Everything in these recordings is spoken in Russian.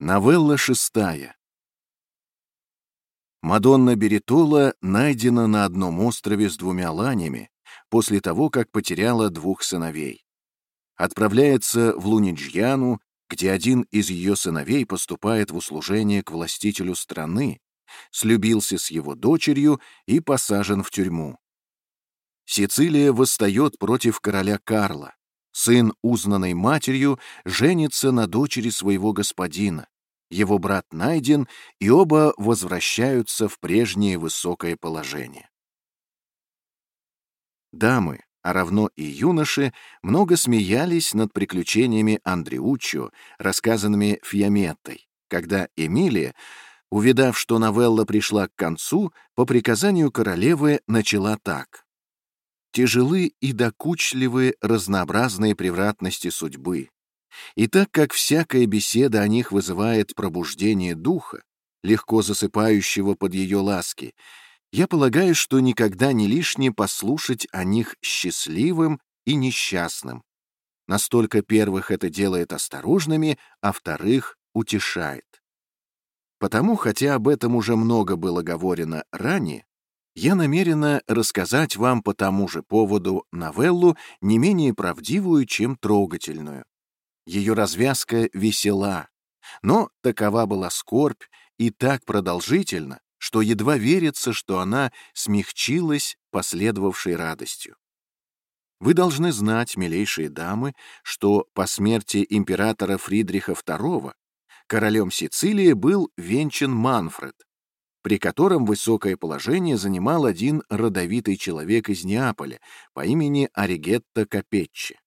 Новелла шестая. Мадонна Беритола найдена на одном острове с двумя ланями после того, как потеряла двух сыновей. Отправляется в Луниджьяну, где один из ее сыновей поступает в услужение к властителю страны, слюбился с его дочерью и посажен в тюрьму. Сицилия восстает против короля Карла. Сын, узнанный матерью, женится на дочери своего господина. Его брат найден, и оба возвращаются в прежнее высокое положение. Дамы, а равно и юноши, много смеялись над приключениями Андреуччо, рассказанными Фьяметтой, когда Эмилия, увидав, что новелла пришла к концу, по приказанию королевы начала так. Тяжелы и докучливы разнообразные превратности судьбы. И так как всякая беседа о них вызывает пробуждение духа, легко засыпающего под ее ласки, я полагаю, что никогда не лишне послушать о них счастливым и несчастным. Настолько первых это делает осторожными, а вторых утешает. Потому, хотя об этом уже много было говорено ранее, я намерена рассказать вам по тому же поводу новеллу не менее правдивую, чем трогательную. Ее развязка весела, но такова была скорбь и так продолжительна, что едва верится, что она смягчилась последовавшей радостью. Вы должны знать, милейшие дамы, что по смерти императора Фридриха II королем Сицилии был венчан Манфред, при котором высокое положение занимал один родовитый человек из Неаполя по имени Оригетто Капеччи.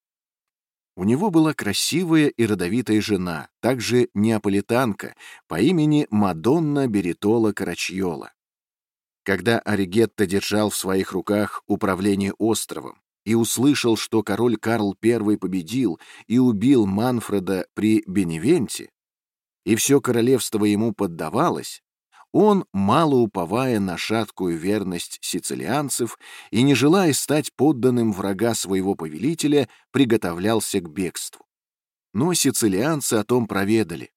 У него была красивая и родовитая жена, также неаполитанка, по имени Мадонна Беритола Карачьола. Когда Оригетто держал в своих руках управление островом и услышал, что король Карл I победил и убил Манфреда при Беневенте, и все королевство ему поддавалось, он, мало уповая на шаткую верность сицилианцев и не желая стать подданным врага своего повелителя, приготовлялся к бегству. Но сицилианцы о том проведали,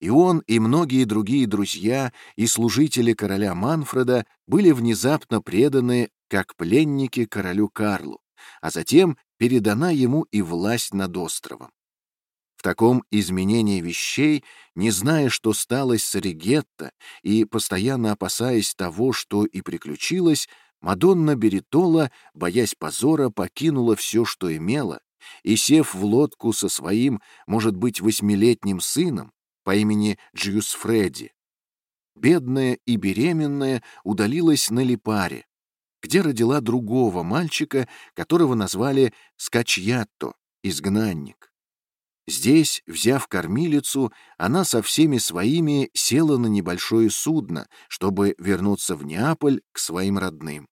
и он, и многие другие друзья и служители короля Манфреда были внезапно преданы как пленники королю Карлу, а затем передана ему и власть над островом. В таком изменении вещей, не зная, что сталось с Ригетто, и постоянно опасаясь того, что и приключилось, Мадонна Беритола, боясь позора, покинула все, что имела, и, сев в лодку со своим, может быть, восьмилетним сыном по имени Джиус Фредди, бедная и беременная удалилась на Липаре, где родила другого мальчика, которого назвали Скачьятто, изгнанник. Здесь, взяв кормилицу, она со всеми своими села на небольшое судно, чтобы вернуться в Неаполь к своим родным.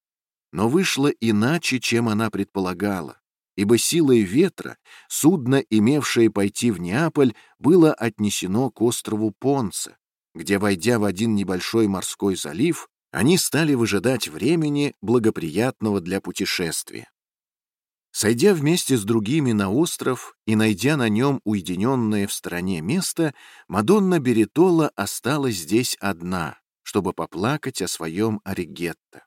Но вышло иначе, чем она предполагала, ибо силой ветра судно, имевшее пойти в Неаполь, было отнесено к острову Понца, где, войдя в один небольшой морской залив, они стали выжидать времени, благоприятного для путешествия. Сойдя вместе с другими на остров и найдя на нем уединенное в стороне место, Мадонна Беритола осталась здесь одна, чтобы поплакать о своем Оригетто.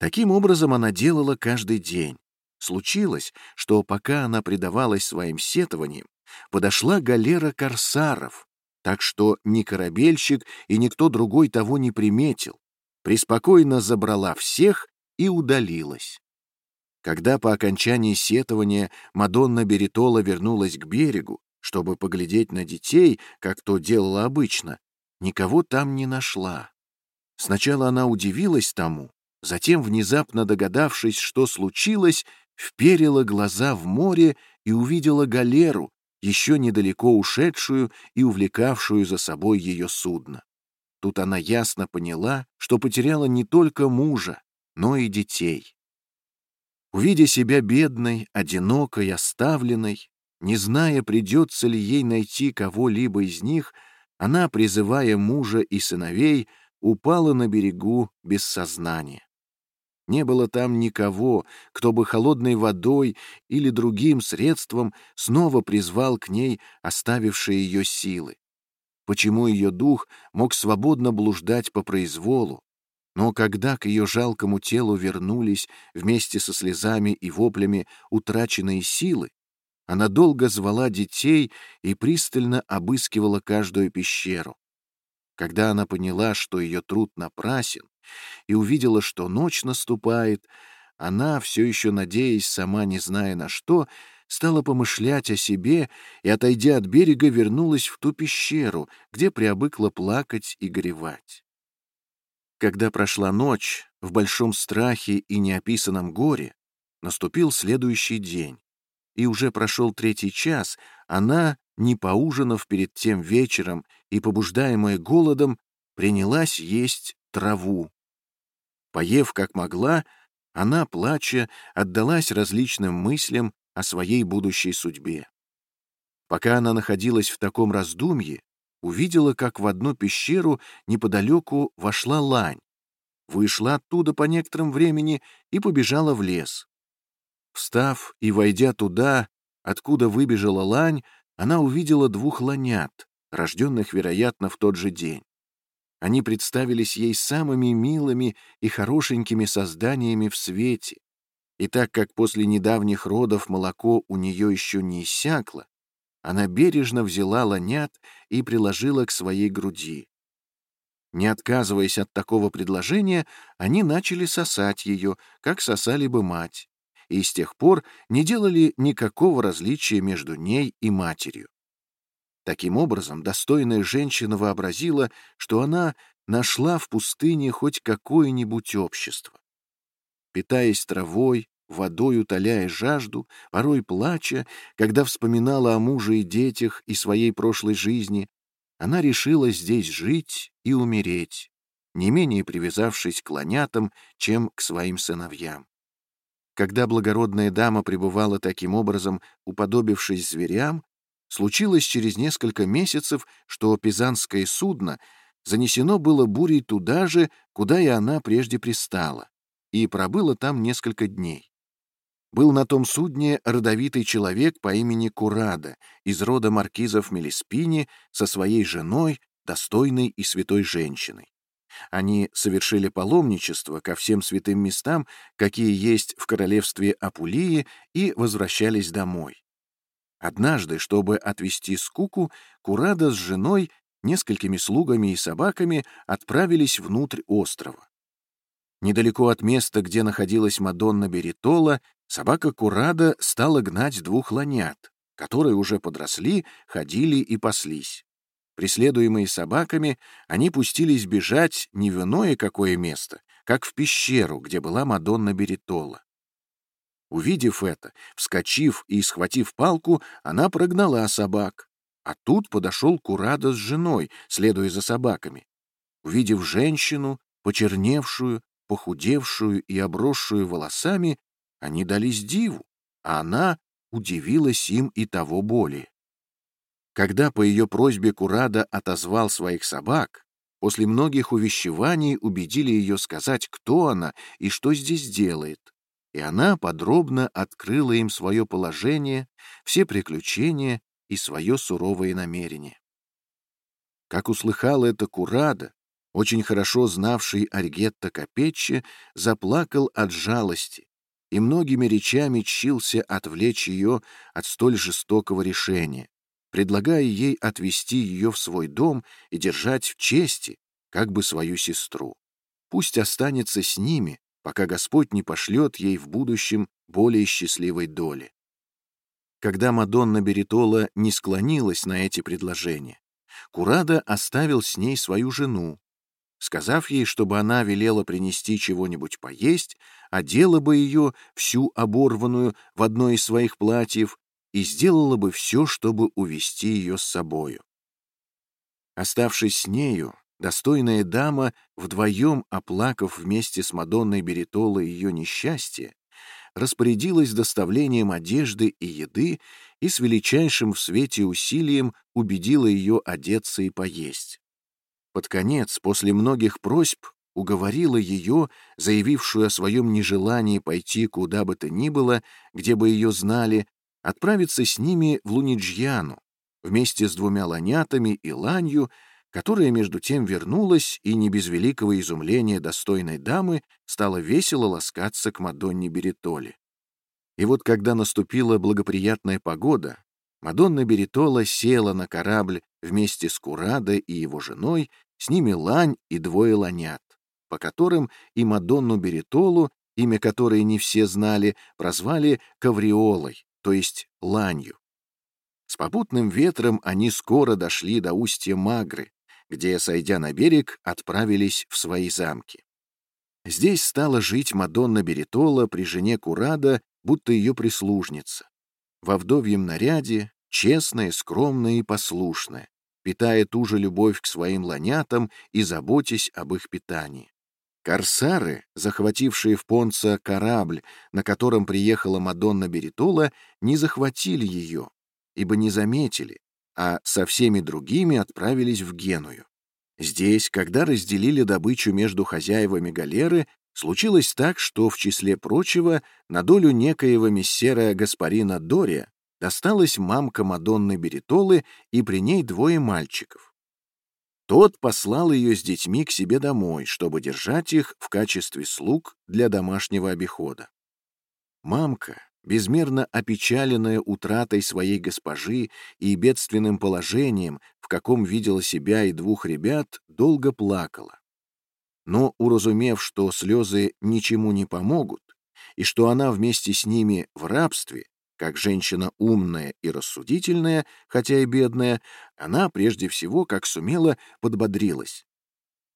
Таким образом она делала каждый день. Случилось, что пока она предавалась своим сетованиям, подошла галера корсаров, так что ни корабельщик и никто другой того не приметил, преспокойно забрала всех и удалилась. Когда по окончании сетования Мадонна Беритола вернулась к берегу, чтобы поглядеть на детей, как то делала обычно, никого там не нашла. Сначала она удивилась тому, затем, внезапно догадавшись, что случилось, вперила глаза в море и увидела галеру, еще недалеко ушедшую и увлекавшую за собой ее судно. Тут она ясно поняла, что потеряла не только мужа, но и детей. Увидя себя бедной, одинокой, оставленной, не зная, придется ли ей найти кого-либо из них, она, призывая мужа и сыновей, упала на берегу без сознания. Не было там никого, кто бы холодной водой или другим средством снова призвал к ней оставившие ее силы. почему ее дух мог свободно блуждать по произволу, но когда к ее жалкому телу вернулись вместе со слезами и воплями утраченные силы, она долго звала детей и пристально обыскивала каждую пещеру. Когда она поняла, что ее труд напрасен, и увидела, что ночь наступает, она, все еще надеясь, сама не зная на что, стала помышлять о себе и, отойдя от берега, вернулась в ту пещеру, где приобыкла плакать и горевать. Когда прошла ночь, в большом страхе и неописанном горе, наступил следующий день, и уже прошел третий час, она, не поужинав перед тем вечером и побуждаемая голодом, принялась есть траву. Поев как могла, она, плача, отдалась различным мыслям о своей будущей судьбе. Пока она находилась в таком раздумье, увидела, как в одну пещеру неподалеку вошла лань, вышла оттуда по некоторым времени и побежала в лес. Встав и войдя туда, откуда выбежала лань, она увидела двух ланят, рожденных, вероятно, в тот же день. Они представились ей самыми милыми и хорошенькими созданиями в свете. И так как после недавних родов молоко у нее еще не иссякло, она бережно взяла ланят и приложила к своей груди. Не отказываясь от такого предложения, они начали сосать ее, как сосали бы мать, и с тех пор не делали никакого различия между ней и матерью. Таким образом, достойная женщина вообразила, что она нашла в пустыне хоть какое-нибудь общество. Питаясь травой, водой утоляя жажду, порой плача, когда вспоминала о муже и детях и своей прошлой жизни, она решила здесь жить и умереть, не менее привязавшись к ланятам, чем к своим сыновьям. Когда благородная дама пребывала таким образом, уподобившись зверям, Случилось через несколько месяцев, что пизанское судно занесено было бурей туда же, куда и она прежде пристала, и пробыло там несколько дней. Был на том судне родовитый человек по имени Курада из рода маркизов Мелиспини со своей женой, достойной и святой женщиной. Они совершили паломничество ко всем святым местам, какие есть в королевстве Апулии, и возвращались домой. Однажды, чтобы отвести скуку, Курада с женой, несколькими слугами и собаками отправились внутрь острова. Недалеко от места, где находилась Мадонна Беритола, собака Курада стала гнать двух ланят, которые уже подросли, ходили и паслись. Преследуемые собаками, они пустились бежать не в иное какое место, как в пещеру, где была Мадонна Беритола. Увидев это, вскочив и схватив палку, она прогнала собак. А тут подошел Курада с женой, следуя за собаками. Увидев женщину, почерневшую, похудевшую и обросшую волосами, они дались диву, а она удивилась им и того более. Когда по ее просьбе Курада отозвал своих собак, после многих увещеваний убедили ее сказать, кто она и что здесь делает и она подробно открыла им свое положение, все приключения и свое суровое намерение. Как услыхал это Курада, очень хорошо знавший Аргетта Капеччи, заплакал от жалости и многими речами чился отвлечь ее от столь жестокого решения, предлагая ей отвести ее в свой дом и держать в чести, как бы свою сестру. Пусть останется с ними, пока Господь не пошлет ей в будущем более счастливой доли. Когда Мадонна Беритола не склонилась на эти предложения, Курада оставил с ней свою жену, сказав ей, чтобы она велела принести чего-нибудь поесть, одела бы ее, всю оборванную, в одно из своих платьев и сделала бы все, чтобы увести ее с собою. Оставшись с нею, Достойная дама, вдвоем оплакав вместе с Мадонной Беритола ее несчастье, распорядилась доставлением одежды и еды и с величайшим в свете усилием убедила ее одеться и поесть. Под конец, после многих просьб, уговорила ее, заявившую о своем нежелании пойти куда бы то ни было, где бы ее знали, отправиться с ними в Луниджьяну, вместе с двумя ланятами и ланью, которая между тем вернулась и не без великого изумления достойной дамы стала весело ласкаться к Мадонне Беритоле. И вот когда наступила благоприятная погода, Мадонна Беритола села на корабль вместе с Курадо и его женой, с ними лань и двое ланят, по которым и Мадонну Беритолу, имя которой не все знали, прозвали Кавриолой, то есть ланью. С попутным ветром они скоро дошли до устья Магры, где, сойдя на берег, отправились в свои замки. Здесь стала жить Мадонна Беритола при жене Курада, будто ее прислужница. Во вдовьем наряде, честная, скромная и послушная, питая ту же любовь к своим ланятам и заботясь об их питании. Корсары, захватившие в Понца корабль, на котором приехала Мадонна Беритола, не захватили ее, ибо не заметили, а со всеми другими отправились в Геную. Здесь, когда разделили добычу между хозяевами галеры, случилось так, что, в числе прочего, на долю некоего мессера Гаспарина Дория досталась мамка Мадонны Беритолы и при ней двое мальчиков. Тот послал ее с детьми к себе домой, чтобы держать их в качестве слуг для домашнего обихода. Мамка, безмерно опечаленная утратой своей госпожи и бедственным положением, в каком видела себя и двух ребят, долго плакала. Но, уразумев, что слезы ничему не помогут, и что она вместе с ними в рабстве, как женщина умная и рассудительная, хотя и бедная, она прежде всего, как сумела, подбодрилась.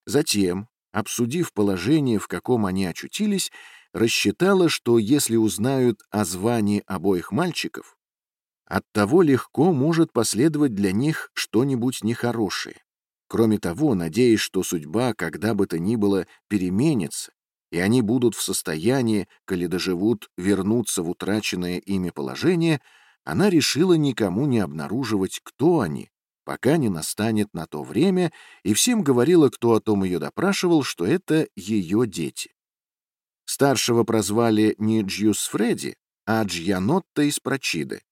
Затем, обсудив положение, в каком они очутились, рассчитала, что если узнают о звании обоих мальчиков, от того легко может последовать для них что-нибудь нехорошее. Кроме того, надеясь, что судьба когда бы то ни было переменится, и они будут в состоянии, коли доживут, вернуться в утраченное ими положение, она решила никому не обнаруживать, кто они, пока не настанет на то время, и всем говорила, кто о том ее допрашивал, что это ее дети. Старшего прозвали не Джьусфреди, а Джьяннотто из Прочиды.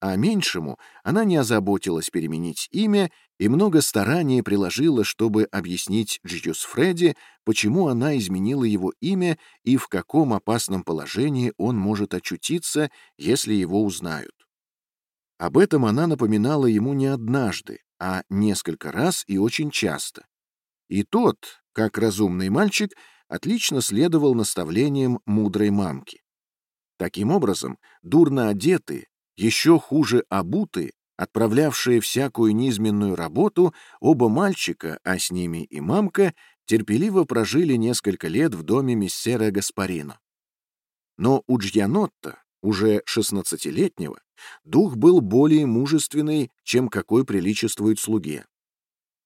А меньшему она не озаботилась переменить имя и много старания приложила, чтобы объяснить Джьусфреди, почему она изменила его имя и в каком опасном положении он может очутиться, если его узнают. Об этом она напоминала ему не однажды, а несколько раз и очень часто. И тот, как разумный мальчик, отлично следовал наставлениям мудрой мамки. Таким образом, дурно одетые, еще хуже обутые, отправлявшие всякую низменную работу, оба мальчика, а с ними и мамка, терпеливо прожили несколько лет в доме миссера Гаспарино. Но у Джьянотта, уже шестнадцатилетнего, дух был более мужественный, чем какой приличествует слуге.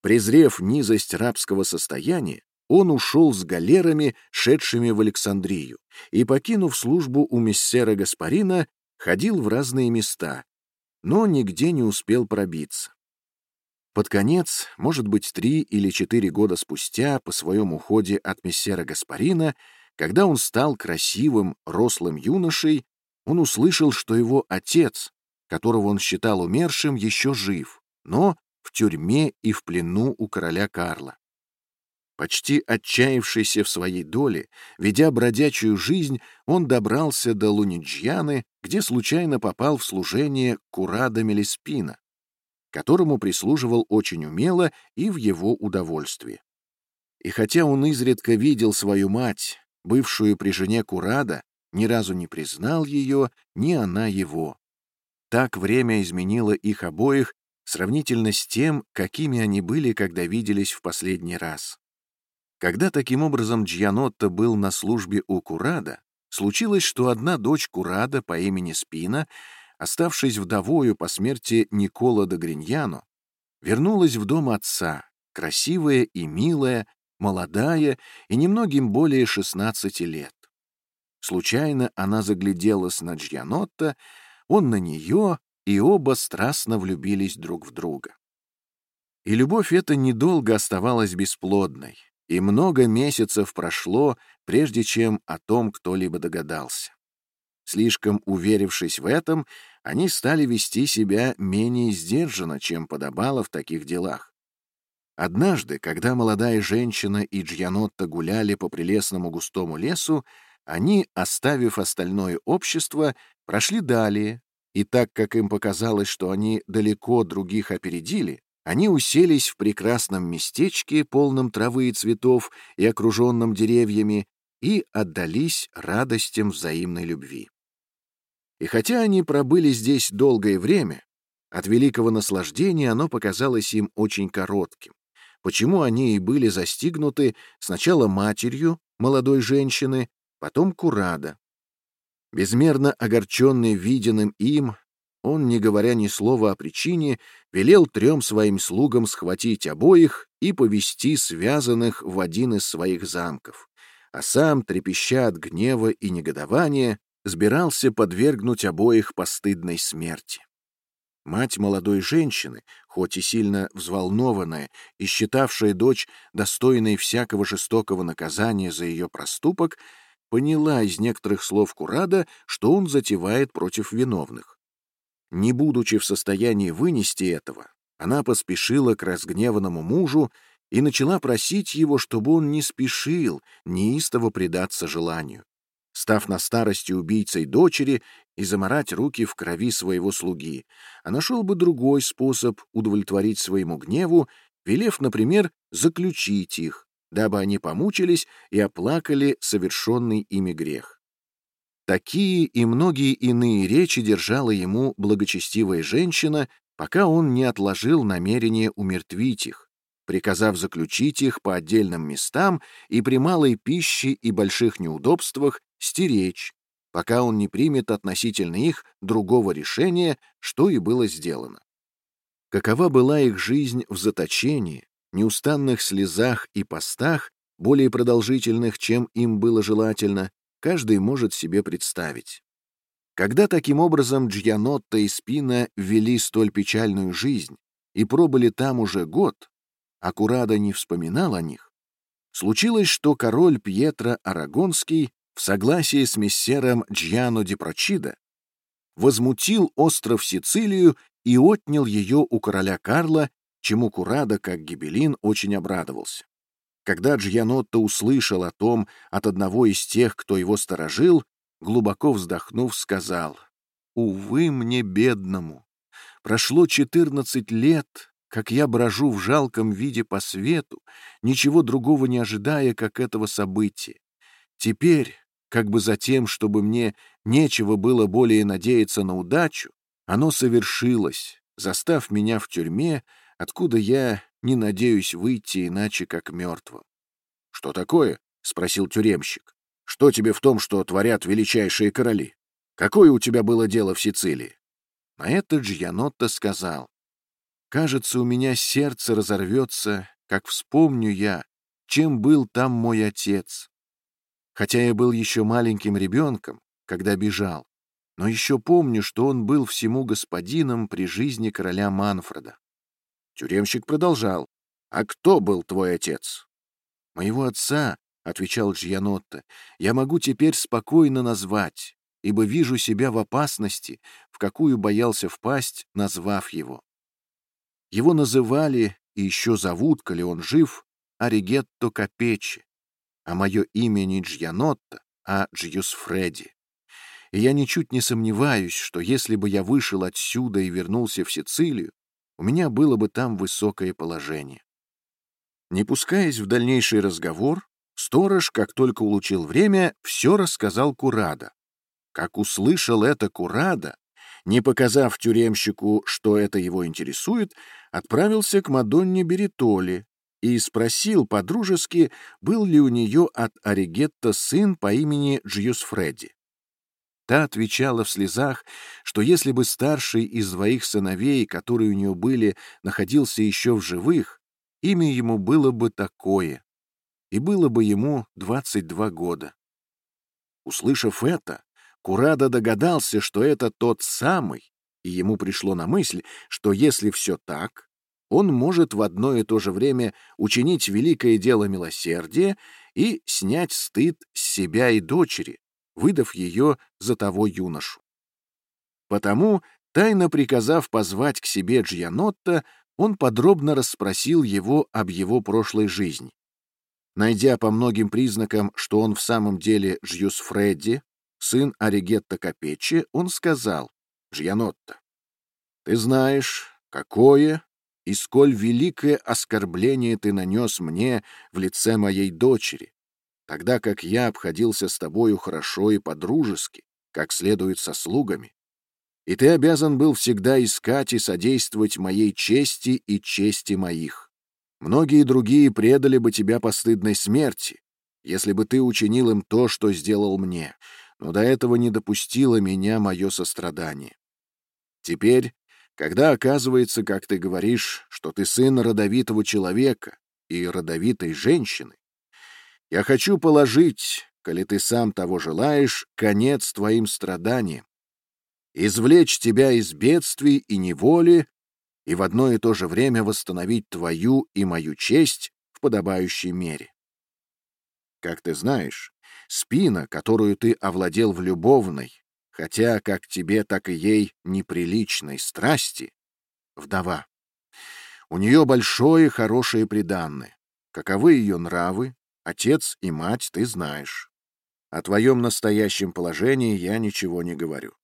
Презрев низость рабского состояния, он ушел с галерами, шедшими в Александрию, и, покинув службу у мессера Гаспарина, ходил в разные места, но нигде не успел пробиться. Под конец, может быть, три или четыре года спустя, по своем уходе от мессера Гаспарина, когда он стал красивым, рослым юношей, он услышал, что его отец, которого он считал умершим, еще жив, но в тюрьме и в плену у короля Карла. Почти отчаявшийся в своей доле, ведя бродячую жизнь, он добрался до Луниджьяны, где случайно попал в служение Курада Мелиспина, которому прислуживал очень умело и в его удовольствии. И хотя он изредка видел свою мать, бывшую при жене Курада, ни разу не признал ее, ни она его. Так время изменило их обоих сравнительно с тем, какими они были, когда виделись в последний раз. Когда таким образом Джианотто был на службе у Курада, случилось, что одна дочь Курада по имени Спина, оставшись вдовою по смерти Никола де Гриньяно, вернулась в дом отца, красивая и милая, молодая и немногим более 16 лет. Случайно она загляделась на Джианотто, он на нее, и оба страстно влюбились друг в друга. И любовь эта недолго оставалась бесплодной, и много месяцев прошло, прежде чем о том кто-либо догадался. Слишком уверившись в этом, они стали вести себя менее сдержанно, чем подобало в таких делах. Однажды, когда молодая женщина и Джьянотта гуляли по прелестному густому лесу, они, оставив остальное общество, прошли далее, и так как им показалось, что они далеко других опередили, они уселись в прекрасном местечке, полном травы и цветов и окруженном деревьями, и отдались радостям взаимной любви. И хотя они пробыли здесь долгое время, от великого наслаждения оно показалось им очень коротким, почему они и были застигнуты сначала матерью молодой женщины, потом Курада. Безмерно огорченный виденным им, он, не говоря ни слова о причине, велел трем своим слугам схватить обоих и повести связанных в один из своих замков, а сам, трепеща от гнева и негодования, сбирался подвергнуть обоих постыдной смерти. Мать молодой женщины, хоть и сильно взволнованная и считавшая дочь достойной всякого жестокого наказания за ее проступок, поняла из некоторых слов Курада, что он затевает против виновных. Не будучи в состоянии вынести этого, она поспешила к разгневанному мужу и начала просить его, чтобы он не спешил неистово предаться желанию, став на старости убийцей дочери и заморать руки в крови своего слуги, а нашел бы другой способ удовлетворить своему гневу, велев, например, заключить их, дабы они помучились и оплакали совершенный ими грех. Такие и многие иные речи держала ему благочестивая женщина, пока он не отложил намерение умертвить их, приказав заключить их по отдельным местам и при малой пище и больших неудобствах стеречь, пока он не примет относительно их другого решения, что и было сделано. Какова была их жизнь в заточении, неустанных слезах и постах, более продолжительных, чем им было желательно, каждый может себе представить. Когда таким образом Джьянотта и Спина вели столь печальную жизнь и пробыли там уже год, а Курада не вспоминал о них, случилось, что король Пьетро Арагонский в согласии с мессером Джьяно ди Прочида возмутил остров Сицилию и отнял ее у короля Карла чему Курада, как гибелин, очень обрадовался. Когда Джьянотто услышал о том от одного из тех, кто его сторожил, глубоко вздохнув, сказал, «Увы мне, бедному! Прошло четырнадцать лет, как я брожу в жалком виде по свету, ничего другого не ожидая, как этого события. Теперь, как бы за тем, чтобы мне нечего было более надеяться на удачу, оно совершилось, застав меня в тюрьме, откуда я не надеюсь выйти иначе, как мертвым. — Что такое? — спросил тюремщик. — Что тебе в том, что творят величайшие короли? Какое у тебя было дело в Сицилии? На это Джьянотто сказал. — Кажется, у меня сердце разорвется, как вспомню я, чем был там мой отец. Хотя я был еще маленьким ребенком, когда бежал, но еще помню, что он был всему господином при жизни короля Манфреда. Тюремщик продолжал. «А кто был твой отец?» «Моего отца», — отвечал Джьянотто, — «я могу теперь спокойно назвать, ибо вижу себя в опасности, в какую боялся впасть, назвав его. Его называли, и еще зовут, коли он жив, Оригетто Капечи, а мое имя не Джьянотто, а Джьюсфреди. И я ничуть не сомневаюсь, что если бы я вышел отсюда и вернулся в Сицилию, у меня было бы там высокое положение. Не пускаясь в дальнейший разговор, сторож, как только улучил время, все рассказал Курада. Как услышал это Курада, не показав тюремщику, что это его интересует, отправился к Мадонне Беритоли и спросил по-дружески, был ли у нее от Оригетта сын по имени Джиусфреди. Та отвечала в слезах, что если бы старший из двоих сыновей, которые у нее были, находился еще в живых, имя ему было бы такое, и было бы ему 22 года. Услышав это, Курада догадался, что это тот самый, и ему пришло на мысль, что если все так, он может в одно и то же время учинить великое дело милосердия и снять стыд с себя и дочери, выдав ее за того юношу. Потому, Тайно приказав позвать к себе Джианотта, он подробно расспросил его об его прошлой жизни. Найдя по многим признакам, что он в самом деле Жьюс Фредди, сын Оригетта Капечи, он сказал, «Джианотта, ты знаешь, какое и сколь великое оскорбление ты нанес мне в лице моей дочери, тогда как я обходился с тобою хорошо и по-дружески, как следует со слугами, и ты обязан был всегда искать и содействовать моей чести и чести моих. Многие другие предали бы тебя постыдной смерти, если бы ты учинил им то, что сделал мне, но до этого не допустило меня мое сострадание. Теперь, когда оказывается, как ты говоришь, что ты сын родовитого человека и родовитой женщины, я хочу положить, коли ты сам того желаешь, конец твоим страданиям, извлечь тебя из бедствий и неволи и в одно и то же время восстановить твою и мою честь в подобающей мере. Как ты знаешь, спина, которую ты овладел в любовной, хотя как тебе, так и ей неприличной страсти, вдова. У нее большое хорошее приданное. Каковы ее нравы, отец и мать ты знаешь. О твоем настоящем положении я ничего не говорю.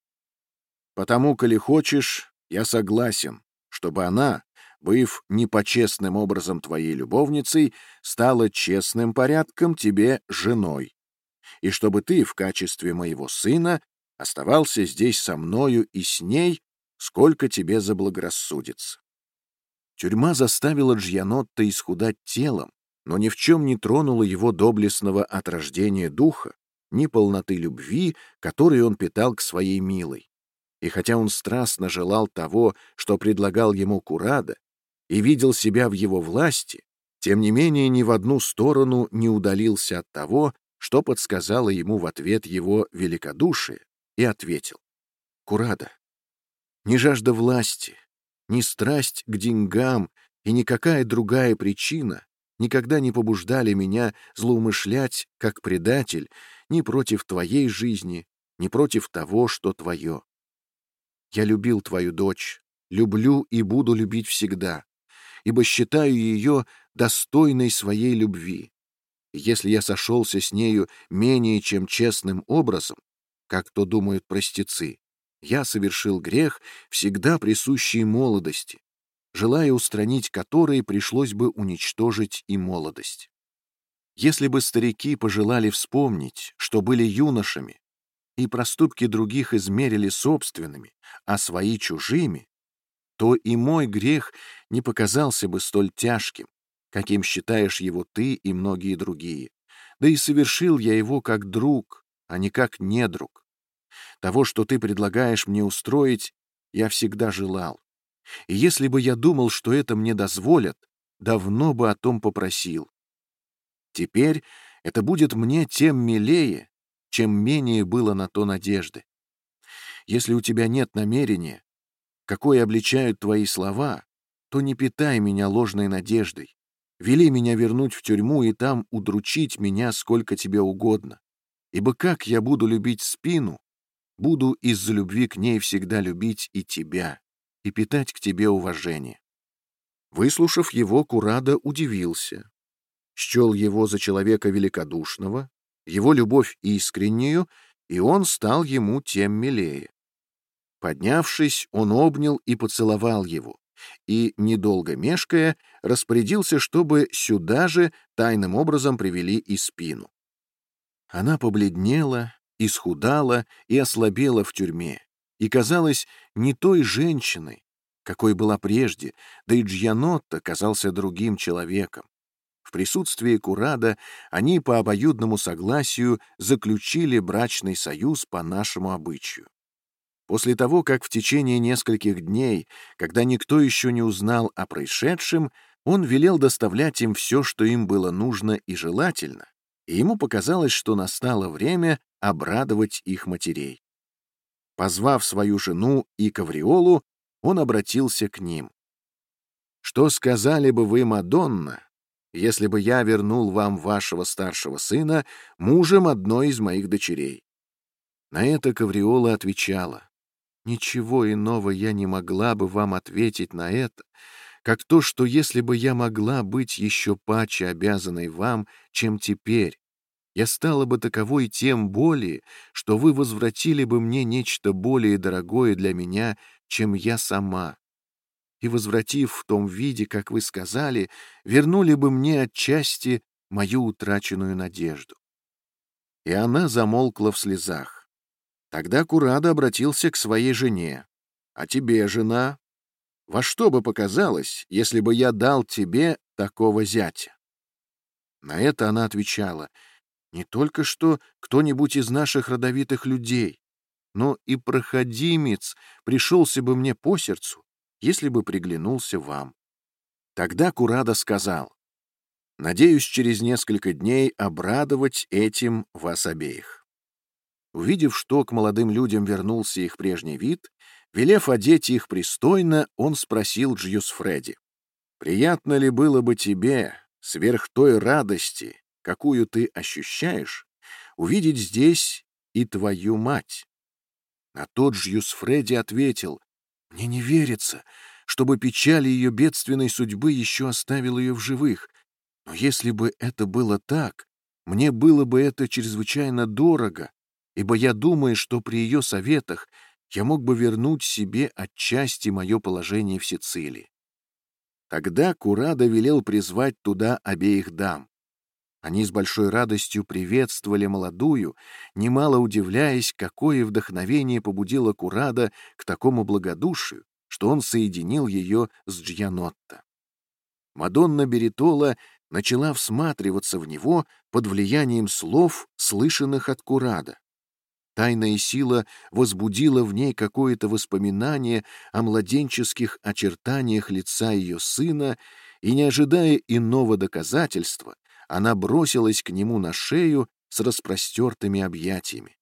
Потому, коли хочешь, я согласен, чтобы она, быв непочестным образом твоей любовницей, стала честным порядком тебе женой, и чтобы ты в качестве моего сына оставался здесь со мною и с ней, сколько тебе заблагорассудится. Тюрьма заставила Джьянотта исхудать телом, но ни в чем не тронула его доблестного от рождения духа, ни полноты любви, которой он питал к своей милой. И хотя он страстно желал того, что предлагал ему Курада, и видел себя в его власти, тем не менее ни в одну сторону не удалился от того, что подсказало ему в ответ его великодушие, и ответил. «Курада, ни жажда власти, ни страсть к деньгам и никакая другая причина никогда не побуждали меня злоумышлять, как предатель, ни против твоей жизни, ни против того, что твое. Я любил твою дочь, люблю и буду любить всегда, ибо считаю ее достойной своей любви. И если я сошелся с нею менее чем честным образом, как то думают простецы, я совершил грех, всегда присущий молодости, желая устранить который пришлось бы уничтожить и молодость. Если бы старики пожелали вспомнить, что были юношами, и проступки других измерили собственными, а свои чужими, то и мой грех не показался бы столь тяжким, каким считаешь его ты и многие другие. Да и совершил я его как друг, а не как недруг. Того, что ты предлагаешь мне устроить, я всегда желал. И если бы я думал, что это мне дозволят, давно бы о том попросил. Теперь это будет мне тем милее, чем менее было на то надежды. Если у тебя нет намерения, какое обличают твои слова, то не питай меня ложной надеждой. Вели меня вернуть в тюрьму и там удручить меня сколько тебе угодно. Ибо как я буду любить спину, буду из-за любви к ней всегда любить и тебя, и питать к тебе уважение. Выслушав его, Курада удивился, счел его за человека великодушного его любовь искреннюю, и он стал ему тем милее. Поднявшись, он обнял и поцеловал его, и, недолго мешкая, распорядился, чтобы сюда же тайным образом привели и спину. Она побледнела, исхудала и ослабела в тюрьме, и казалась не той женщиной, какой была прежде, да и Джьянотто казался другим человеком. В присутствии Курада они по обоюдному согласию заключили брачный союз по нашему обычаю. После того, как в течение нескольких дней, когда никто еще не узнал о происшедшем, он велел доставлять им все, что им было нужно и желательно, и ему показалось, что настало время обрадовать их матерей. Позвав свою жену и Кавриолу, он обратился к ним. «Что сказали бы вы, Мадонна, если бы я вернул вам вашего старшего сына мужем одной из моих дочерей. На это Кавриола отвечала, Ничего иного я не могла бы вам ответить на это, как то, что если бы я могла быть еще паче обязанной вам, чем теперь, я стала бы таковой тем более, что вы возвратили бы мне нечто более дорогое для меня, чем я сама. И, возвратив в том виде, как вы сказали, вернули бы мне отчасти мою утраченную надежду. И она замолкла в слезах. Тогда Курада обратился к своей жене. «А тебе, жена, во что бы показалось, если бы я дал тебе такого зятя?» На это она отвечала — не только что кто-нибудь из наших родовитых людей, но и проходимец пришелся бы мне по сердцу, если бы приглянулся вам. Тогда Курада сказал, «Надеюсь через несколько дней обрадовать этим вас обеих». Увидев, что к молодым людям вернулся их прежний вид, велев одеть их пристойно, он спросил Джьюс Фредди, «Приятно ли было бы тебе, сверх той радости, какую ты ощущаешь, увидеть здесь и твою мать. А тот же Юсфреди ответил, «Мне не верится, чтобы печаль ее бедственной судьбы еще оставила ее в живых. Но если бы это было так, мне было бы это чрезвычайно дорого, ибо я думаю, что при ее советах я мог бы вернуть себе отчасти мое положение в Сицилии. Тогда Курада велел призвать туда обеих дам. Они с большой радостью приветствовали молодую, немало удивляясь, какое вдохновение побудило Курада к такому благодушию, что он соединил ее с Джьянотто. Мадонна Беритола начала всматриваться в него под влиянием слов, слышанных от Курада. Тайная сила возбудила в ней какое-то воспоминание о младенческих очертаниях лица ее сына, и, не ожидая иного доказательства, она бросилась к нему на шею с распростертыми объятиями.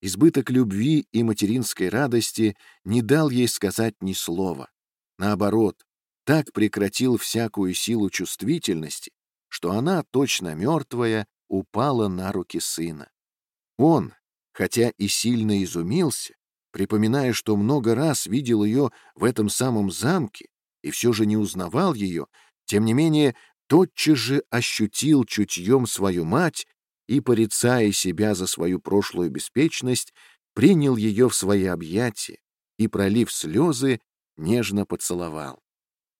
Избыток любви и материнской радости не дал ей сказать ни слова. Наоборот, так прекратил всякую силу чувствительности, что она, точно мертвая, упала на руки сына. Он, хотя и сильно изумился, припоминая, что много раз видел ее в этом самом замке и все же не узнавал ее, тем не менее тотчас же ощутил чутьем свою мать и, порицая себя за свою прошлую беспечность, принял ее в свои объятия и, пролив слезы, нежно поцеловал.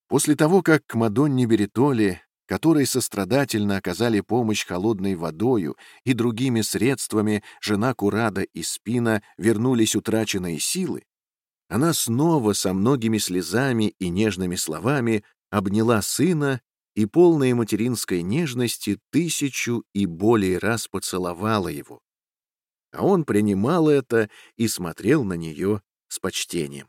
После того, как к Мадонне Беритоле, которой сострадательно оказали помощь холодной водою и другими средствами, жена Курада и Спина вернулись утраченные силы, она снова со многими слезами и нежными словами обняла сына и полная материнской нежности тысячу и более раз поцеловала его. А он принимал это и смотрел на нее с почтением.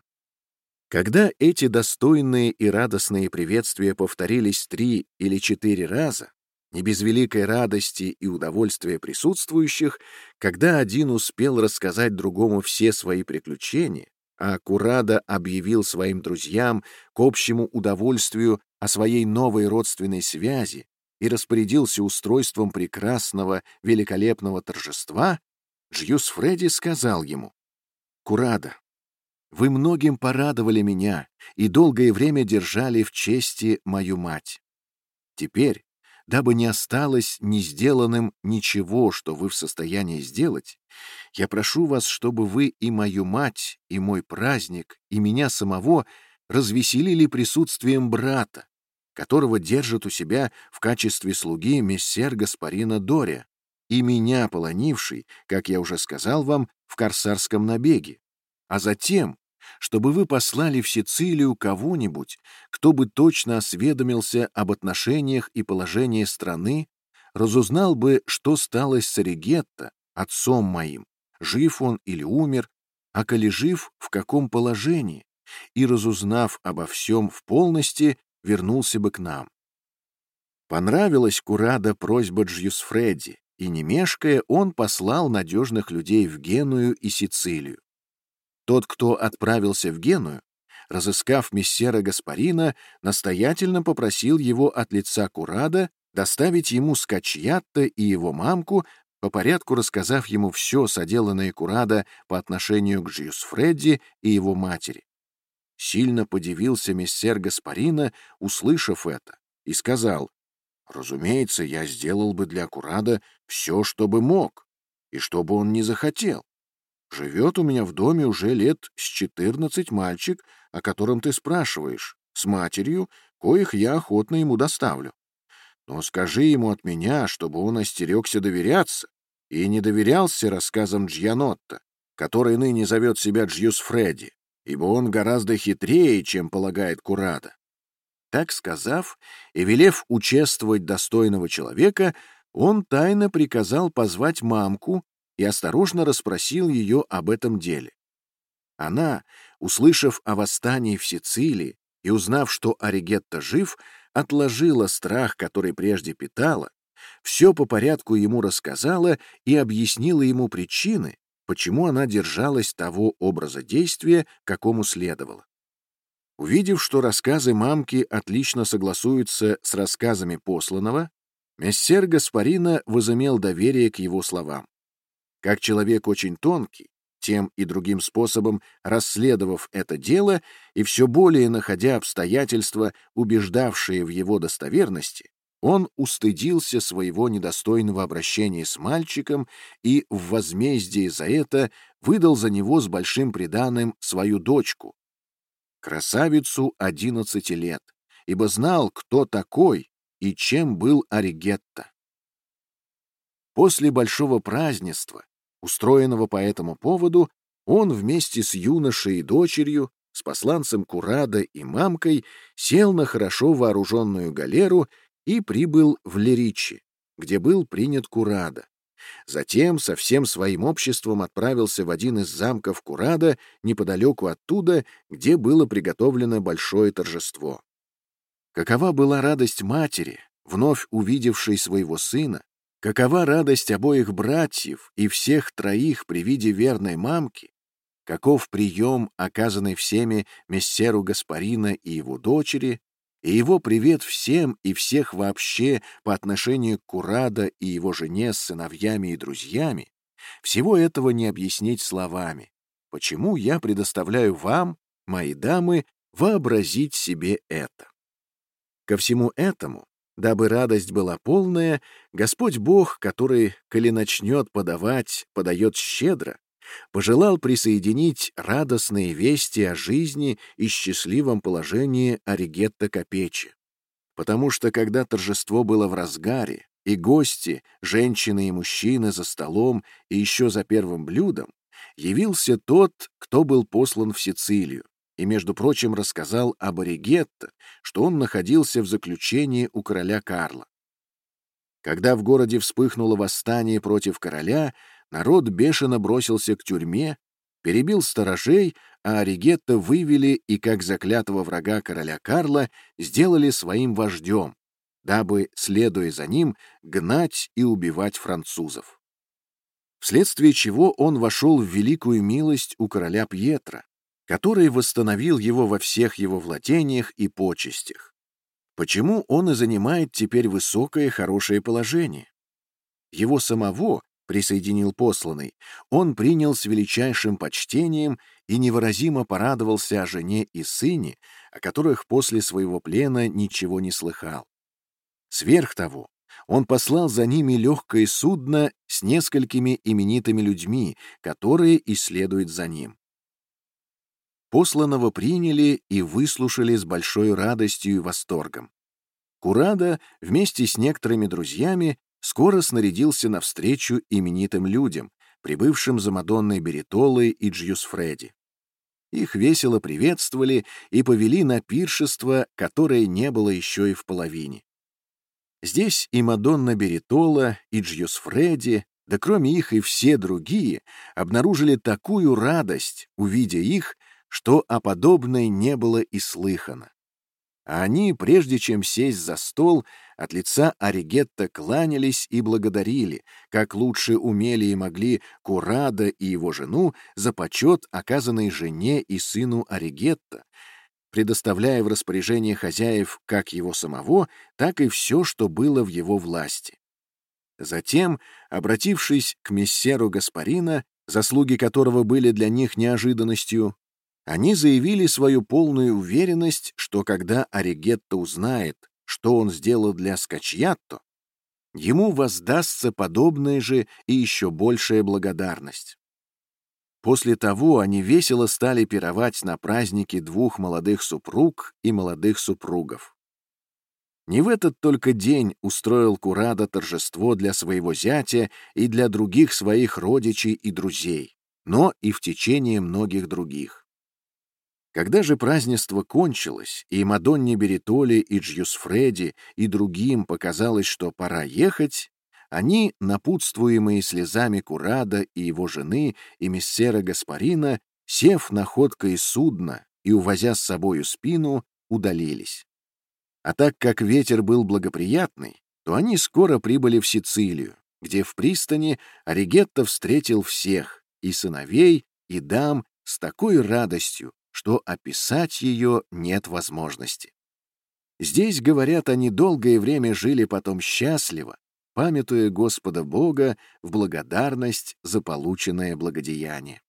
Когда эти достойные и радостные приветствия повторились три или четыре раза, не без великой радости и удовольствия присутствующих, когда один успел рассказать другому все свои приключения, а Курада объявил своим друзьям к общему удовольствию о своей новой родственной связи и распорядился устройством прекрасного, великолепного торжества, Джьюс Фредди сказал ему, «Курада, вы многим порадовали меня и долгое время держали в чести мою мать. Теперь, дабы не осталось не сделанным ничего, что вы в состоянии сделать, я прошу вас, чтобы вы и мою мать, и мой праздник, и меня самого развеселили присутствием брата, которого держит у себя в качестве слуги мессер Гаспарина Доря, и меня полонивший, как я уже сказал вам, в корсарском набеге, а затем, чтобы вы послали в Сицилию кого-нибудь, кто бы точно осведомился об отношениях и положении страны, разузнал бы, что стало с Оригетто, отцом моим, жив он или умер, а коли жив, в каком положении, и, разузнав обо всем в полности, вернулся бы к нам. Понравилась Курада просьба Джьюсфредди, и, не мешкая, он послал надежных людей в Геную и Сицилию. Тот, кто отправился в Геную, разыскав мессера Гаспарина, настоятельно попросил его от лица Курада доставить ему Скачьятта и его мамку по порядку рассказав ему все соделанное Курада по отношению к Джиус Фредди и его матери. Сильно подивился мессер Гаспарина, услышав это, и сказал, «Разумеется, я сделал бы для Курада все, что бы мог, и что бы он не захотел. Живет у меня в доме уже лет с четырнадцать мальчик, о котором ты спрашиваешь, с матерью, коих я охотно ему доставлю. Но скажи ему от меня, чтобы он остерегся доверяться и не доверялся рассказам Джьянотта, который ныне зовет себя Джьюс Фредди, ибо он гораздо хитрее, чем полагает Курада. Так сказав и велев участвовать достойного человека, он тайно приказал позвать мамку и осторожно расспросил ее об этом деле. Она, услышав о восстании в Сицилии и узнав, что Оригетто жив, отложила страх, который прежде питала, все по порядку ему рассказала и объяснила ему причины, почему она держалась того образа действия, какому следовало. Увидев, что рассказы мамки отлично согласуются с рассказами посланного, мессер Гаспарина возымел доверие к его словам. Как человек очень тонкий, тем и другим способом расследовав это дело и все более находя обстоятельства, убеждавшие в его достоверности, он устыдился своего недостойного обращения с мальчиком и в возмездие за это выдал за него с большим преданным свою дочку, красавицу одиннадцати лет, ибо знал, кто такой и чем был Оригетто. После большого празднества, устроенного по этому поводу, он вместе с юношей и дочерью, с посланцем Курада и мамкой сел на хорошо вооруженную галеру и прибыл в Леричи, где был принят Курада. Затем со всем своим обществом отправился в один из замков Курада неподалеку оттуда, где было приготовлено большое торжество. Какова была радость матери, вновь увидевшей своего сына, какова радость обоих братьев и всех троих при виде верной мамки, каков прием, оказанный всеми мессеру Гаспарина и его дочери, и его привет всем и всех вообще по отношению к Курада и его жене с сыновьями и друзьями, всего этого не объяснить словами. Почему я предоставляю вам, мои дамы, вообразить себе это? Ко всему этому, дабы радость была полная, Господь Бог, который, коли начнет подавать, подает щедро, пожелал присоединить радостные вести о жизни и счастливом положении Оригетта Капечи. Потому что когда торжество было в разгаре, и гости, женщины и мужчины за столом и еще за первым блюдом, явился тот, кто был послан в Сицилию, и, между прочим, рассказал об Оригетто, что он находился в заключении у короля Карла. Когда в городе вспыхнуло восстание против короля, народ бешено бросился к тюрьме, перебил сторожей, а Оригетто вывели и, как заклятого врага короля Карла, сделали своим вождем, дабы, следуя за ним, гнать и убивать французов. Вследствие чего он вошел в великую милость у короля Пьетра, который восстановил его во всех его владениях и почестях. Почему он и занимает теперь высокое хорошее положение? Его самого присоединил посланный, он принял с величайшим почтением и невыразимо порадовался о жене и сыне, о которых после своего плена ничего не слыхал. Сверх того, он послал за ними легкое судно с несколькими именитыми людьми, которые исследуют за ним. Посланного приняли и выслушали с большой радостью и восторгом. Курада вместе с некоторыми друзьями скоро снарядился навстречу именитым людям, прибывшим за Мадонной Беритолой и Джьюс Фредди. Их весело приветствовали и повели на пиршество, которое не было еще и в половине. Здесь и Мадонна Беритола, и Джьюс Фредди, да кроме их и все другие, обнаружили такую радость, увидя их, что о подобной не было и слыхано. А они, прежде чем сесть за стол, от лица Оригетта кланялись и благодарили, как лучше умели и могли Курада и его жену за почет, оказанный жене и сыну Оригетта, предоставляя в распоряжение хозяев как его самого, так и все, что было в его власти. Затем, обратившись к мессеру Гаспарина, заслуги которого были для них неожиданностью, они заявили свою полную уверенность, что когда Оригетто узнает, что он сделал для Скачьятто, ему воздастся подобная же и еще большая благодарность. После того они весело стали пировать на празднике двух молодых супруг и молодых супругов. Не в этот только день устроил Курада торжество для своего зятя и для других своих родичей и друзей, но и в течение многих других. Когда же празднество кончилось, и Мадонне Беритоли, и Джьюсфреди, и другим показалось, что пора ехать, они, напутствуемые слезами Курада и его жены и мессера Гаспарина, сев на ходкое судно и увозя с собою спину, удалились. А так как ветер был благоприятный, то они скоро прибыли в Сицилию, где в пристани Оригетто встретил всех, и сыновей, и дам, с такой радостью, что описать ее нет возможности. Здесь, говорят, они долгое время жили потом счастливо, памятуя Господа Бога в благодарность за полученное благодеяние.